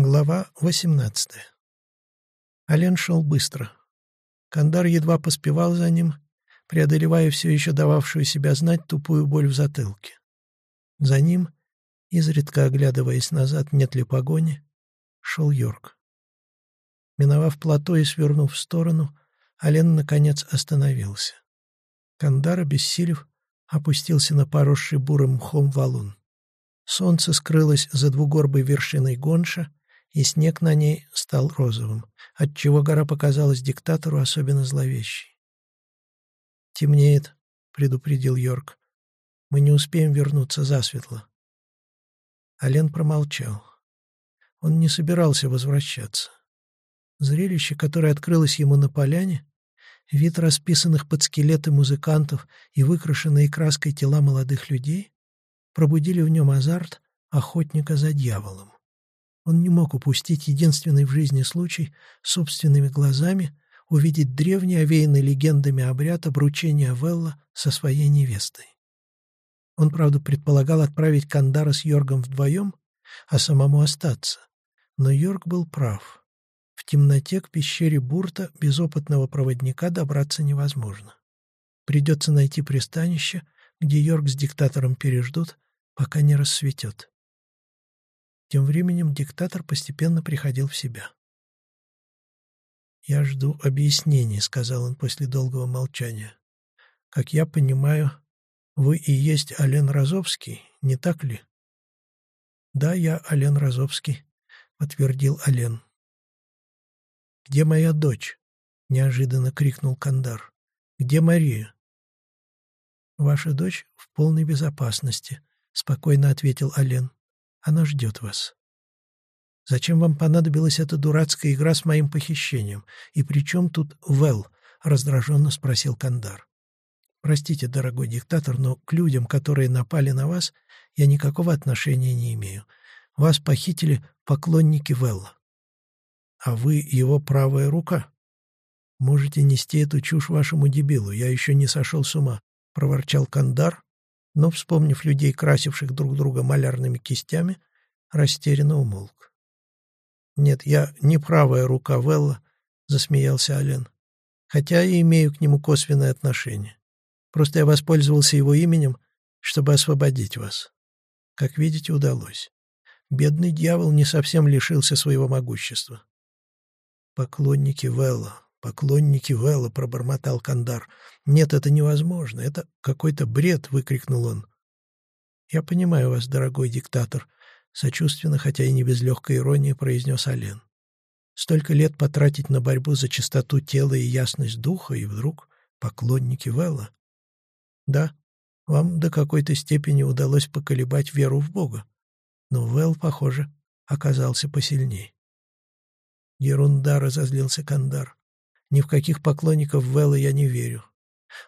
Глава 18 Ален шел быстро. Кандар едва поспевал за ним, преодолевая все еще дававшую себя знать тупую боль в затылке. За ним, изредка оглядываясь назад, нет ли погони, шел Йорк. Миновав плато и свернув в сторону, Ален, наконец, остановился. Кандар, обессилев, опустился на поросший бурым мхом валун. Солнце скрылось за двугорбой вершиной Гонша, и снег на ней стал розовым, отчего гора показалась диктатору особенно зловещей. «Темнеет», — предупредил Йорк. «Мы не успеем вернуться засветло». Ален промолчал. Он не собирался возвращаться. Зрелище, которое открылось ему на поляне, вид расписанных под скелеты музыкантов и выкрашенные краской тела молодых людей, пробудили в нем азарт охотника за дьяволом. Он не мог упустить единственный в жизни случай собственными глазами увидеть древний, овеянный легендами обряд обручения Велла со своей невестой. Он, правда, предполагал отправить Кандара с Йоргом вдвоем, а самому остаться. Но Йорг был прав. В темноте к пещере Бурта без опытного проводника добраться невозможно. Придется найти пристанище, где Йорг с диктатором переждут, пока не рассветет. Тем временем диктатор постепенно приходил в себя. «Я жду объяснений», — сказал он после долгого молчания. «Как я понимаю, вы и есть Ален Розовский, не так ли?» «Да, я Ален Розовский», — подтвердил Ален. «Где моя дочь?» — неожиданно крикнул Кандар. «Где Мария?» «Ваша дочь в полной безопасности», — спокойно ответил Ален. Она ждет вас. Зачем вам понадобилась эта дурацкая игра с моим похищением? И при чем тут Вэл? Раздраженно спросил Кандар. Простите, дорогой диктатор, но к людям, которые напали на вас, я никакого отношения не имею. Вас похитили поклонники Велла. А вы его правая рука? Можете нести эту чушь вашему дебилу, я еще не сошел с ума, — проворчал Кандар, но, вспомнив людей, красивших друг друга малярными кистями, растерянно умолк. «Нет, я не правая рука Велла», — засмеялся Ален, «хотя и имею к нему косвенное отношение. Просто я воспользовался его именем, чтобы освободить вас. Как видите, удалось. Бедный дьявол не совсем лишился своего могущества». «Поклонники Велла, «Поклонники Вэлла», — пробормотал Кандар. «Нет, это невозможно. Это какой-то бред», — выкрикнул он. «Я понимаю вас, дорогой диктатор», — сочувственно, хотя и не без легкой иронии, произнес Ален. «Столько лет потратить на борьбу за чистоту тела и ясность духа, и вдруг поклонники Вэлла. Да, вам до какой-то степени удалось поколебать веру в Бога, но Вэлл, похоже, оказался посильней». «Ерунда», — разозлился Кандар. Ни в каких поклонников Вэлла я не верю.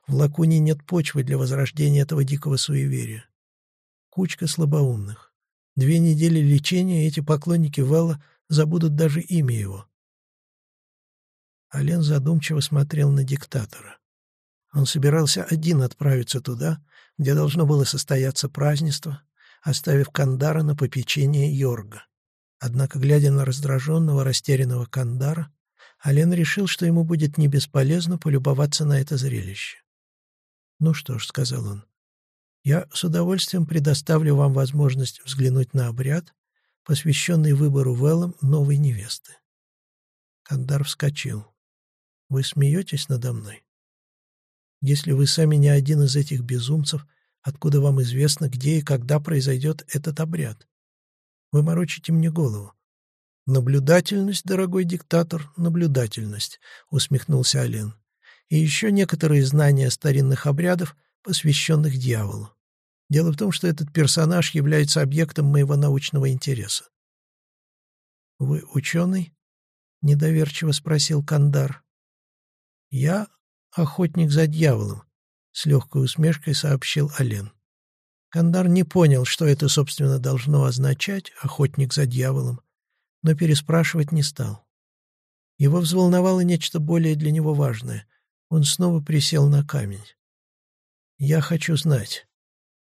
В Лакуне нет почвы для возрождения этого дикого суеверия. Кучка слабоумных. Две недели лечения, эти поклонники Вэлла забудут даже имя его. Ален задумчиво смотрел на диктатора. Он собирался один отправиться туда, где должно было состояться празднество, оставив Кандара на попечение Йорга. Однако, глядя на раздраженного, растерянного Кандара, Ален решил, что ему будет не бесполезно полюбоваться на это зрелище. «Ну что ж», — сказал он, — «я с удовольствием предоставлю вам возможность взглянуть на обряд, посвященный выбору Веллом новой невесты». Кандар вскочил. «Вы смеетесь надо мной? Если вы сами не один из этих безумцев, откуда вам известно, где и когда произойдет этот обряд? Вы морочите мне голову. «Наблюдательность, дорогой диктатор, наблюдательность», — усмехнулся Ален. «И еще некоторые знания старинных обрядов, посвященных дьяволу. Дело в том, что этот персонаж является объектом моего научного интереса». «Вы ученый?» — недоверчиво спросил Кандар. «Я охотник за дьяволом», — с легкой усмешкой сообщил Ален. Кандар не понял, что это, собственно, должно означать, охотник за дьяволом, но переспрашивать не стал. Его взволновало нечто более для него важное. Он снова присел на камень. «Я хочу знать,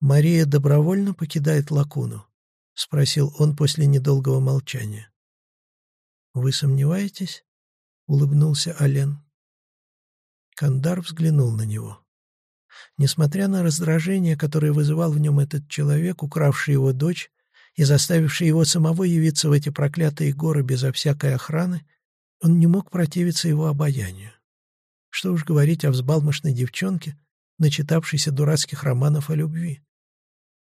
Мария добровольно покидает Лакуну?» — спросил он после недолгого молчания. «Вы сомневаетесь?» — улыбнулся Ален. Кандар взглянул на него. Несмотря на раздражение, которое вызывал в нем этот человек, укравший его дочь и заставивший его самого явиться в эти проклятые горы безо всякой охраны, он не мог противиться его обаянию. Что уж говорить о взбалмошной девчонке, начитавшейся дурацких романов о любви.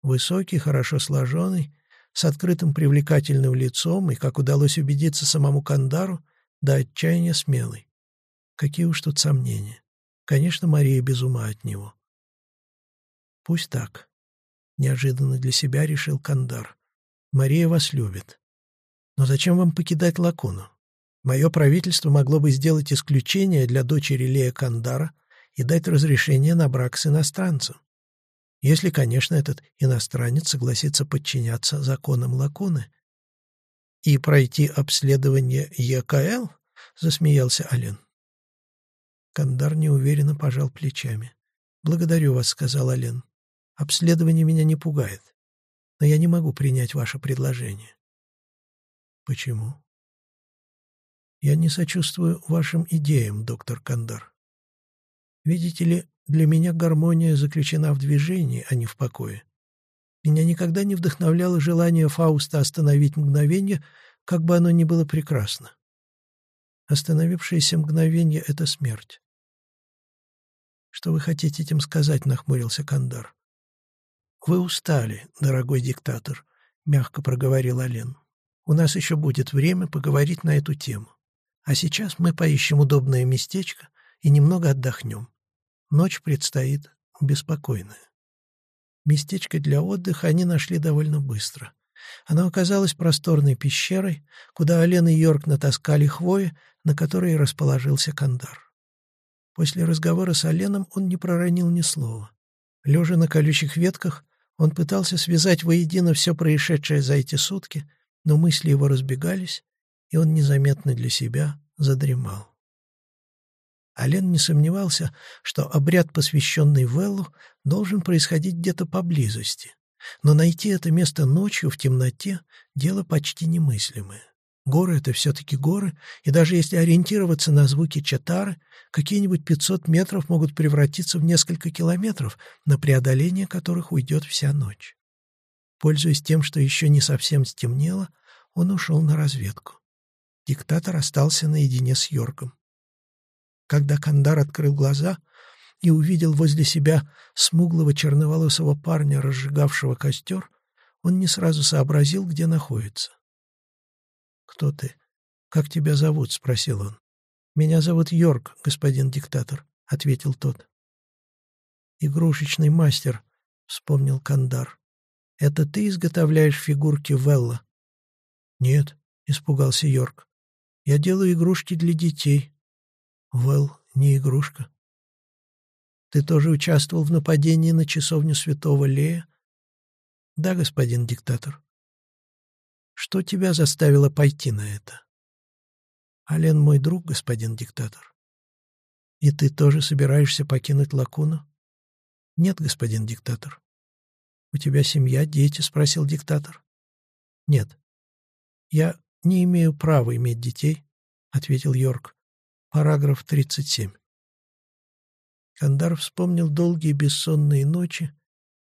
Высокий, хорошо сложенный, с открытым привлекательным лицом и, как удалось убедиться самому Кандару, до отчаяния смелый. Какие уж тут сомнения. Конечно, Мария без ума от него. Пусть так. Неожиданно для себя решил Кандар. Мария вас любит. Но зачем вам покидать Лакуну? Мое правительство могло бы сделать исключение для дочери Лея Кандара и дать разрешение на брак с иностранцем. Если, конечно, этот иностранец согласится подчиняться законам Лакуны. «И пройти обследование ЕКЛ?» — засмеялся Ален. Кандар неуверенно пожал плечами. «Благодарю вас», — сказал Ален. «Обследование меня не пугает, но я не могу принять ваше предложение». «Почему?» «Я не сочувствую вашим идеям, доктор Кандар. Видите ли, для меня гармония заключена в движении, а не в покое. Меня никогда не вдохновляло желание Фауста остановить мгновение, как бы оно ни было прекрасно. Остановившееся мгновение — это смерть. «Что вы хотите этим сказать?» — нахмурился Кандар. «Вы устали, дорогой диктатор», — мягко проговорил Ален. «У нас еще будет время поговорить на эту тему. А сейчас мы поищем удобное местечко и немного отдохнем. Ночь предстоит беспокойная». Местечко для отдыха они нашли довольно быстро. Оно оказалось просторной пещерой, куда Ален и Йорк натаскали хвои, на которой расположился Кандар. После разговора с Оленом он не проронил ни слова. Лежа на колючих ветках, он пытался связать воедино все происшедшее за эти сутки, но мысли его разбегались, и он незаметно для себя задремал. Ален не сомневался, что обряд, посвященный Веллу, должен происходить где-то поблизости. Но найти это место ночью в темноте — дело почти немыслимое. Горы — это все-таки горы, и даже если ориентироваться на звуки чатары, какие-нибудь 500 метров могут превратиться в несколько километров, на преодоление которых уйдет вся ночь. Пользуясь тем, что еще не совсем стемнело, он ушел на разведку. Диктатор остался наедине с Йоргом. Когда Кандар открыл глаза и увидел возле себя смуглого черноволосого парня, разжигавшего костер, он не сразу сообразил, где находится. «Кто ты? Как тебя зовут?» — спросил он. «Меня зовут Йорк, господин диктатор», — ответил тот. «Игрушечный мастер», — вспомнил Кандар. «Это ты изготовляешь фигурки Велла?» «Нет», — испугался Йорк. «Я делаю игрушки для детей». «Велл не игрушка». «Ты тоже участвовал в нападении на часовню святого Лея?» «Да, господин диктатор». Что тебя заставило пойти на это? Ален мой друг, господин диктатор. И ты тоже собираешься покинуть Лакуну? Нет, господин диктатор. У тебя семья, дети? Спросил диктатор. Нет. Я не имею права иметь детей, ответил Йорк. Параграф 37. Кандар вспомнил долгие бессонные ночи,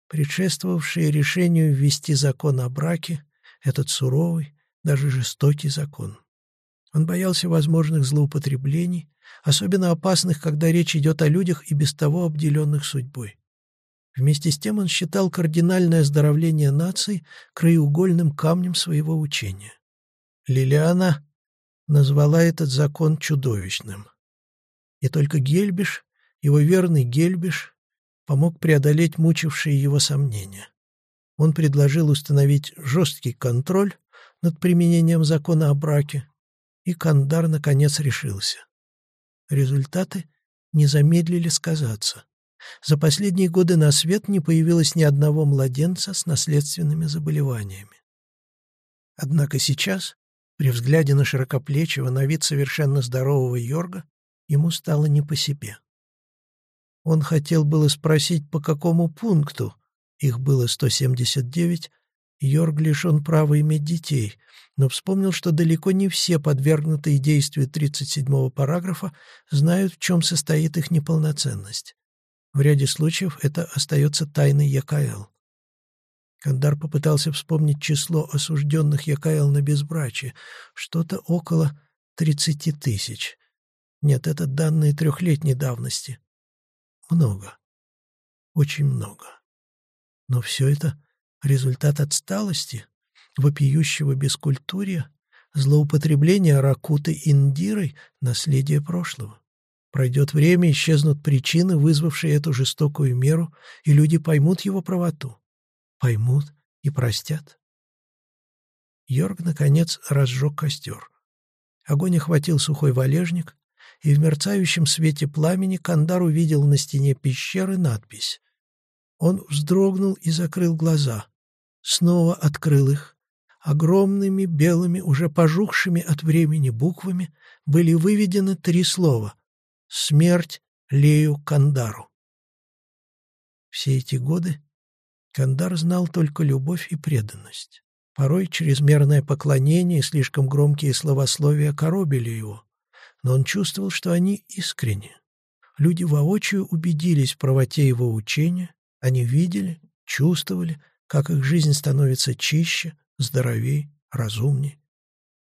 предшествовавшие решению ввести закон о браке, этот суровый, даже жестокий закон. Он боялся возможных злоупотреблений, особенно опасных, когда речь идет о людях и без того обделенных судьбой. Вместе с тем он считал кардинальное оздоровление нации краеугольным камнем своего учения. Лилиана назвала этот закон чудовищным. И только Гельбиш, его верный Гельбиш, помог преодолеть мучившие его сомнения он предложил установить жесткий контроль над применением закона о браке, и Кандар наконец решился. Результаты не замедлили сказаться. За последние годы на свет не появилось ни одного младенца с наследственными заболеваниями. Однако сейчас, при взгляде на широкоплечего, на вид совершенно здорового Йорга, ему стало не по себе. Он хотел было спросить, по какому пункту их было 179, Йорг лишен права иметь детей, но вспомнил, что далеко не все подвергнутые действию 37-го параграфа знают, в чем состоит их неполноценность. В ряде случаев это остается тайной ЯКЛ. Кандар попытался вспомнить число осужденных ЯКЛ на безбрачие. Что-то около 30 тысяч. Нет, это данные трехлетней давности. Много. Очень много. Но все это результат отсталости, вопиющего бескультурия, злоупотребления Ракуты Индирой, наследие прошлого. Пройдет время, исчезнут причины, вызвавшие эту жестокую меру, и люди поймут его правоту. Поймут и простят. Йорг, наконец, разжег костер. Огонь охватил сухой валежник, и в мерцающем свете пламени Кандар увидел на стене пещеры надпись. Он вздрогнул и закрыл глаза. Снова открыл их. Огромными белыми, уже пожухшими от времени буквами были выведены три слова «Смерть Лею Кандару». Все эти годы Кандар знал только любовь и преданность. Порой чрезмерное поклонение и слишком громкие словословия коробили его но он чувствовал, что они искренни. Люди воочию убедились в правоте его учения, они видели, чувствовали, как их жизнь становится чище, здоровее, разумнее.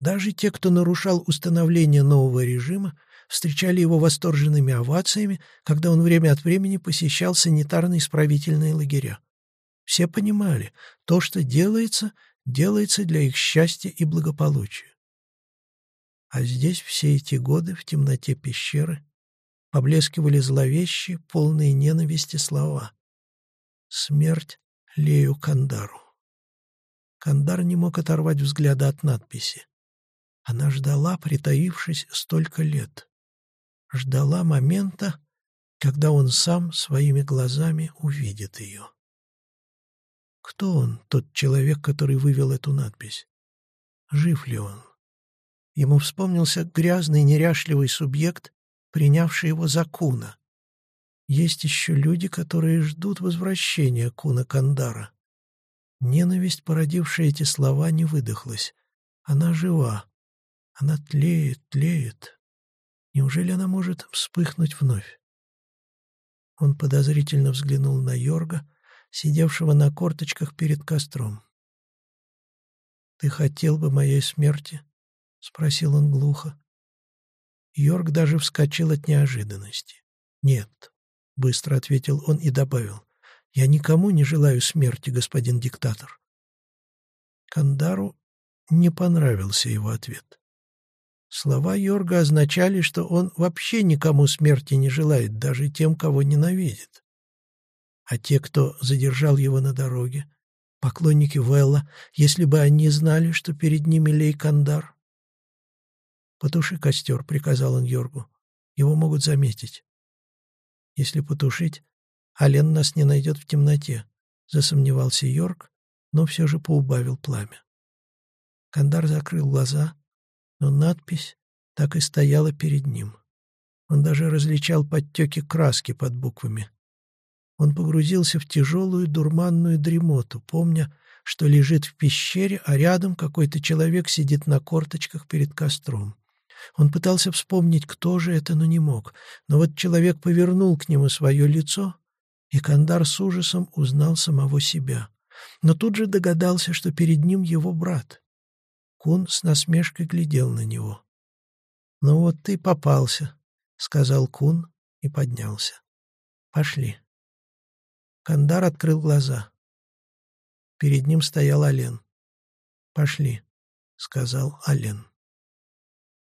Даже те, кто нарушал установление нового режима, встречали его восторженными овациями, когда он время от времени посещал санитарно-исправительные лагеря. Все понимали, то, что делается, делается для их счастья и благополучия. А здесь все эти годы в темноте пещеры поблескивали зловещие, полные ненависти слова. «Смерть Лею Кандару». Кандар не мог оторвать взгляда от надписи. Она ждала, притаившись столько лет. Ждала момента, когда он сам своими глазами увидит ее. Кто он, тот человек, который вывел эту надпись? Жив ли он? Ему вспомнился грязный, неряшливый субъект, принявший его за Куна. Есть еще люди, которые ждут возвращения Куна Кандара. Ненависть, породившая эти слова, не выдохлась. Она жива. Она тлеет, тлеет. Неужели она может вспыхнуть вновь? Он подозрительно взглянул на Йорга, сидевшего на корточках перед костром. «Ты хотел бы моей смерти?» — спросил он глухо. Йорк даже вскочил от неожиданности. «Нет», — быстро ответил он и добавил, — «я никому не желаю смерти, господин диктатор». Кандару не понравился его ответ. Слова Йорга означали, что он вообще никому смерти не желает, даже тем, кого ненавидит. А те, кто задержал его на дороге, поклонники Велла, если бы они знали, что перед ними Лей Кандар, «Потуши костер», — приказал он Йоргу. «Его могут заметить». «Если потушить, Ален нас не найдет в темноте», — засомневался Йорг, но все же поубавил пламя. Кандар закрыл глаза, но надпись так и стояла перед ним. Он даже различал подтеки краски под буквами. Он погрузился в тяжелую дурманную дремоту, помня, что лежит в пещере, а рядом какой-то человек сидит на корточках перед костром. Он пытался вспомнить, кто же это, но не мог. Но вот человек повернул к нему свое лицо, и Кандар с ужасом узнал самого себя. Но тут же догадался, что перед ним его брат. Кун с насмешкой глядел на него. «Ну вот ты попался», — сказал Кун и поднялся. «Пошли». Кандар открыл глаза. Перед ним стоял Ален. «Пошли», — сказал Ален.